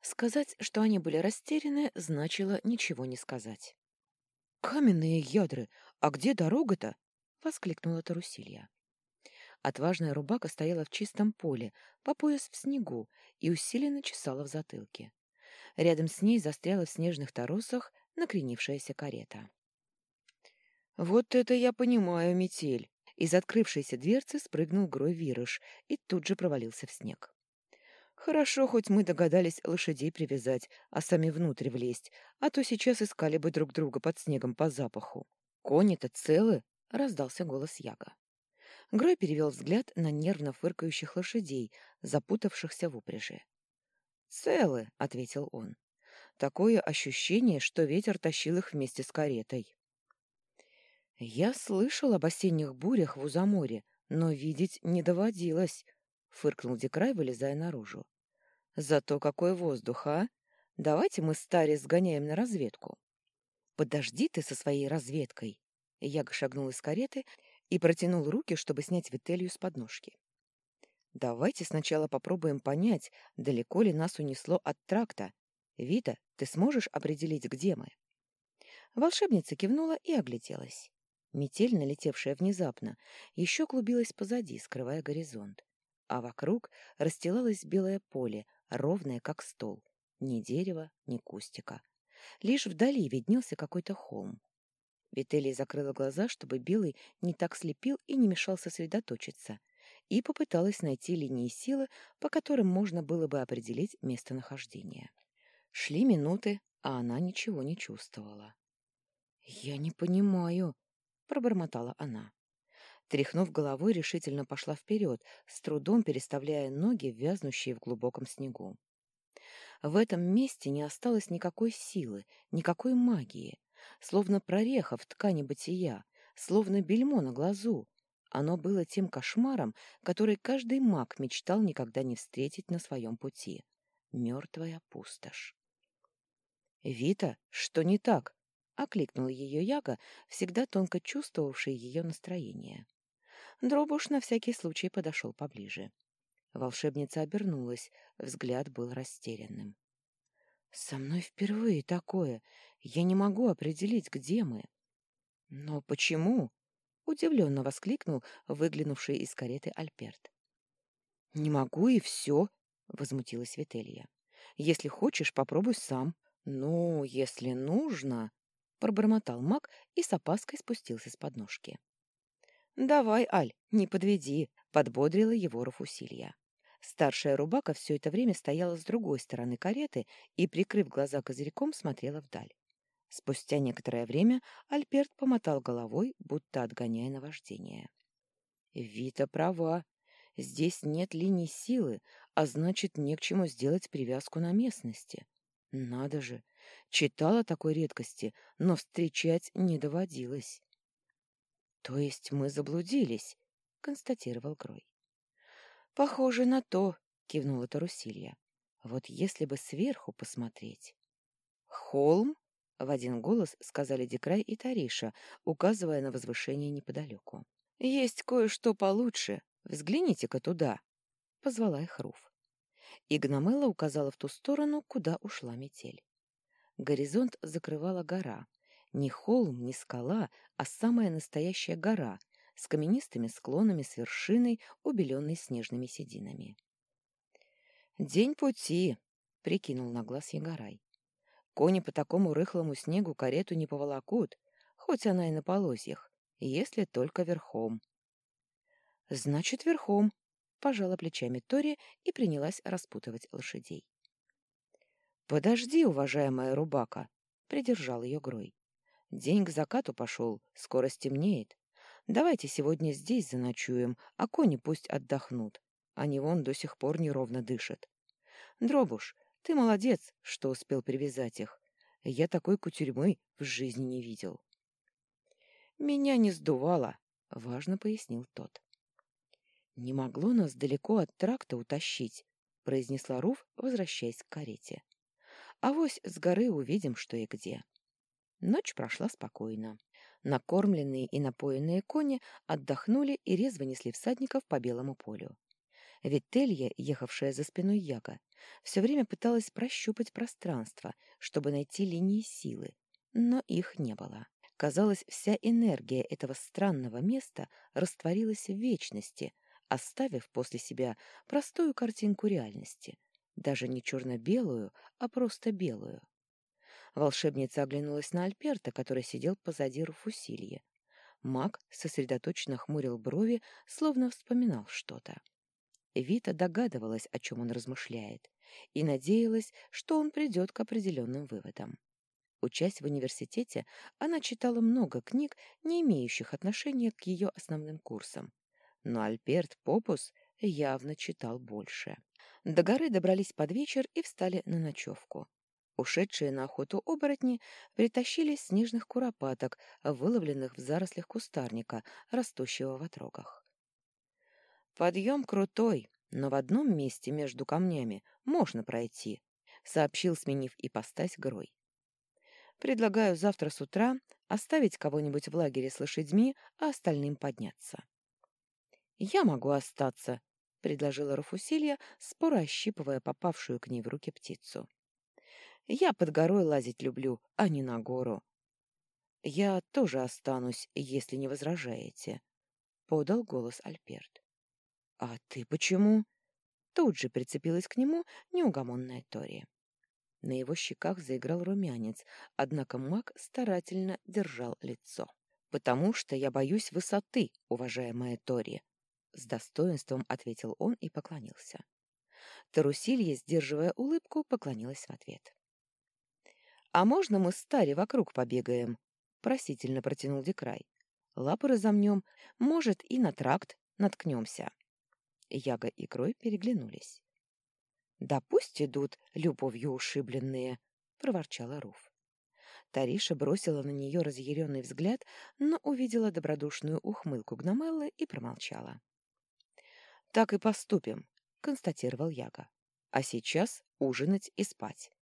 Сказать, что они были растеряны, значило ничего не сказать. «Каменные ядры! А где дорога-то?» — воскликнула Тарусилья. Отважная рубака стояла в чистом поле, по пояс в снегу, и усиленно чесала в затылке. Рядом с ней застряла в снежных торосах накренившаяся карета. «Вот это я понимаю, метель!» Из открывшейся дверцы спрыгнул Грой Вирыш и тут же провалился в снег. «Хорошо, хоть мы догадались лошадей привязать, а сами внутрь влезть, а то сейчас искали бы друг друга под снегом по запаху. Кони-то целы!» — раздался голос Яга. Грой перевел взгляд на нервно фыркающих лошадей, запутавшихся в упряжи. «Целы», — ответил он. «Такое ощущение, что ветер тащил их вместе с каретой». «Я слышал об осенних бурях в Узаморе, но видеть не доводилось», — фыркнул Декрай, вылезая наружу. «Зато какой воздух, а! Давайте мы с Тари сгоняем на разведку». «Подожди ты со своей разведкой!» Яга шагнул из кареты и протянул руки, чтобы снять Вителью с подножки. «Давайте сначала попробуем понять, далеко ли нас унесло от тракта. Вита, ты сможешь определить, где мы?» Волшебница кивнула и огляделась. Метель, налетевшая внезапно, еще клубилась позади, скрывая горизонт. А вокруг расстилалось белое поле, ровное, как стол. Ни дерева, ни кустика. Лишь вдали виднелся какой-то холм. Вителий закрыла глаза, чтобы Белый не так слепил и не мешал сосредоточиться, и попыталась найти линии силы, по которым можно было бы определить местонахождение. Шли минуты, а она ничего не чувствовала. «Я не понимаю», — пробормотала она. Тряхнув головой, решительно пошла вперед, с трудом переставляя ноги, вязнущие в глубоком снегу. В этом месте не осталось никакой силы, никакой магии словно прореха в ткани бытия, словно бельмо на глазу. Оно было тем кошмаром, который каждый маг мечтал никогда не встретить на своем пути. Мертвая пустошь. «Вита, что не так?» — окликнул ее Яга, всегда тонко чувствовавший ее настроение. Дробуш на всякий случай подошел поближе. Волшебница обернулась, взгляд был растерянным. «Со мной впервые такое. Я не могу определить, где мы». «Но почему?» — удивленно воскликнул выглянувший из кареты Альперт. «Не могу, и все», — возмутилась Вителья. «Если хочешь, попробуй сам». «Ну, если нужно...» — пробормотал маг и с опаской спустился с подножки. «Давай, Аль, не подведи», — подбодрила его Руфусилья. Старшая рубака все это время стояла с другой стороны кареты и, прикрыв глаза козырьком, смотрела вдаль. Спустя некоторое время Альберт помотал головой, будто отгоняя наваждение. «Вита права. Здесь нет линий силы, а значит, не к чему сделать привязку на местности. Надо же! Читала такой редкости, но встречать не доводилось». «То есть мы заблудились?» — констатировал Грой. «Похоже на то», — кивнула Тарусилья. «Вот если бы сверху посмотреть». «Холм?» — в один голос сказали Декрай и Тариша, указывая на возвышение неподалеку. «Есть кое-что получше. Взгляните-ка туда», — позвала их Руф. И Гномелла указала в ту сторону, куда ушла метель. Горизонт закрывала гора. Не холм, не скала, а самая настоящая гора, с каменистыми склонами с вершиной, убеленной снежными сединами. «День пути!» — прикинул на глаз Ягорай. «Кони по такому рыхлому снегу карету не поволокут, хоть она и на полозьях, если только верхом». «Значит, верхом», — пожала плечами Тори и принялась распутывать лошадей. «Подожди, уважаемая Рубака!» — придержал ее Грой. «День к закату пошел, скоро стемнеет. Давайте сегодня здесь заночуем, а кони пусть отдохнут. Они вон до сих пор неровно дышат. Дробуш, ты молодец, что успел привязать их. Я такой кутюрьмы в жизни не видел. Меня не сдувало, — важно пояснил тот. Не могло нас далеко от тракта утащить, — произнесла Руф, возвращаясь к карете. Авось с горы увидим, что и где. Ночь прошла спокойно. Накормленные и напоенные кони отдохнули и резво несли всадников по белому полю. Ведь ехавшая за спиной Яга, все время пыталась прощупать пространство, чтобы найти линии силы, но их не было. Казалось, вся энергия этого странного места растворилась в вечности, оставив после себя простую картинку реальности, даже не черно-белую, а просто белую. Волшебница оглянулась на Альперта, который сидел позади Руфусильи. Маг сосредоточенно хмурил брови, словно вспоминал что-то. Вита догадывалась, о чем он размышляет, и надеялась, что он придет к определенным выводам. Учась в университете, она читала много книг, не имеющих отношения к ее основным курсам. Но Альберт Попус явно читал больше. До горы добрались под вечер и встали на ночевку. Ушедшие на охоту оборотни притащили снежных куропаток, выловленных в зарослях кустарника, растущего в отрогах. «Подъем крутой, но в одном месте между камнями можно пройти», — сообщил, сменив ипостась Грой. «Предлагаю завтра с утра оставить кого-нибудь в лагере с лошадьми, а остальным подняться». «Я могу остаться», — предложила Руфусилья, споро ощипывая попавшую к ней в руки птицу. «Я под горой лазить люблю, а не на гору». «Я тоже останусь, если не возражаете», — подал голос Альперт. «А ты почему?» Тут же прицепилась к нему неугомонная Тори. На его щеках заиграл румянец, однако маг старательно держал лицо. «Потому что я боюсь высоты, уважаемая Тори», — с достоинством ответил он и поклонился. Тарусилья, сдерживая улыбку, поклонилась в ответ. «А можно мы с Тари вокруг побегаем?» — просительно протянул Декрай. «Лапы разомнем, может, и на тракт наткнемся». Яга и Крой переглянулись. «Да пусть идут, любовью ушибленные!» — проворчала Руф. Тариша бросила на нее разъяренный взгляд, но увидела добродушную ухмылку Гномеллы и промолчала. «Так и поступим», — констатировал Яга. «А сейчас ужинать и спать».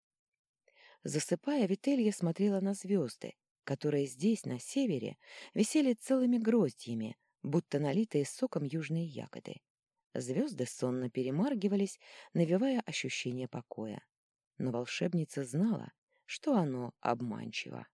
Засыпая, Вителья смотрела на звезды, которые здесь, на севере, висели целыми гроздьями, будто налитые соком южные ягоды. Звезды сонно перемаргивались, навевая ощущение покоя. Но волшебница знала, что оно обманчиво.